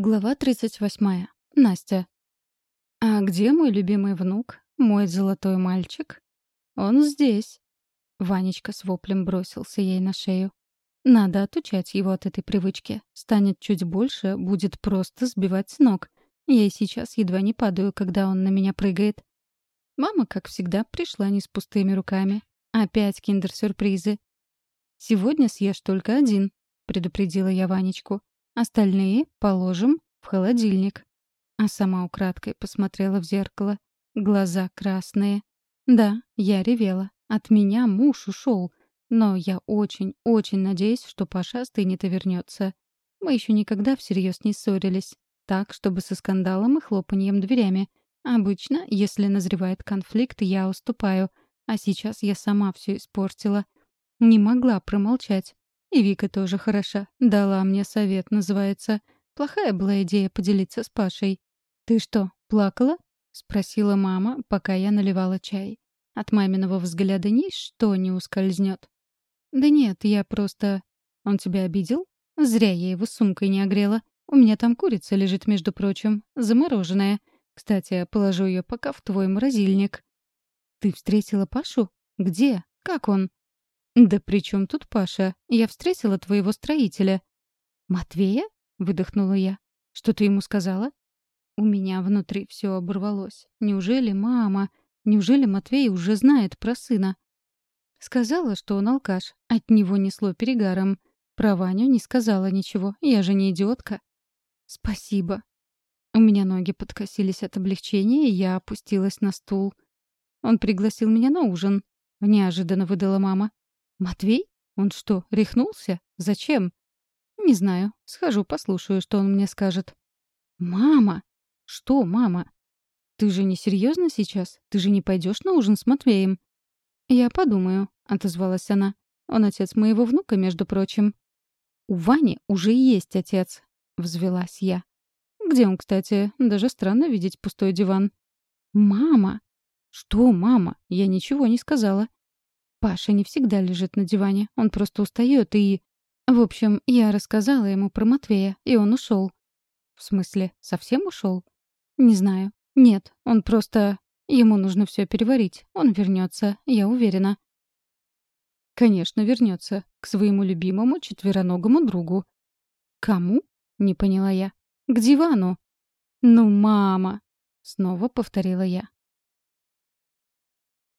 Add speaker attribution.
Speaker 1: Глава 38. Настя. «А где мой любимый внук? Мой золотой мальчик?» «Он здесь». Ванечка с воплем бросился ей на шею. «Надо отучать его от этой привычки. Станет чуть больше, будет просто сбивать с ног. Я и сейчас едва не падаю, когда он на меня прыгает». Мама, как всегда, пришла не с пустыми руками. Опять киндер-сюрпризы. «Сегодня съешь только один», — предупредила я Ванечку. Остальные положим в холодильник. А сама украдкой посмотрела в зеркало. Глаза красные. Да, я ревела. От меня муж ушел. Но я очень, очень надеюсь, что Паша остынет и вернется. Мы еще никогда всерьез не ссорились. Так, чтобы со скандалом и хлопаньем дверями. Обычно, если назревает конфликт, я уступаю. А сейчас я сама все испортила. Не могла промолчать. И Вика тоже хороша. Дала мне совет, называется. Плохая была идея поделиться с Пашей. «Ты что, плакала?» — спросила мама, пока я наливала чай. От маминого взгляда ничто не ускользнет. «Да нет, я просто...» «Он тебя обидел?» «Зря я его сумкой не огрела. У меня там курица лежит, между прочим, замороженная. Кстати, положу ее пока в твой морозильник». «Ты встретила Пашу? Где? Как он?» «Да при чем тут Паша? Я встретила твоего строителя». «Матвея?» — выдохнула я. «Что ты ему сказала?» У меня внутри все оборвалось. Неужели мама... Неужели Матвей уже знает про сына? Сказала, что он алкаш. От него несло перегаром. Про Ваню не сказала ничего. Я же не идиотка. «Спасибо». У меня ноги подкосились от облегчения, и я опустилась на стул. «Он пригласил меня на ужин», — неожиданно выдала мама. «Матвей? Он что, рехнулся? Зачем?» «Не знаю. Схожу, послушаю, что он мне скажет». «Мама!» «Что, мама?» «Ты же не серьезно сейчас? Ты же не пойдешь на ужин с Матвеем?» «Я подумаю», — отозвалась она. «Он отец моего внука, между прочим». «У Вани уже есть отец», — взвелась я. «Где он, кстати? Даже странно видеть пустой диван». «Мама!» «Что, мама? Я ничего не сказала. Паша не всегда лежит на диване, он просто устает и... В общем, я рассказала ему про Матвея, и он ушел. В смысле, совсем ушел? Не знаю. Нет, он просто... Ему нужно все переварить. Он вернется, я уверена. Конечно, вернется. К своему любимому четвероногому другу. Кому? Не поняла я. К дивану. Ну, мама. Снова повторила я.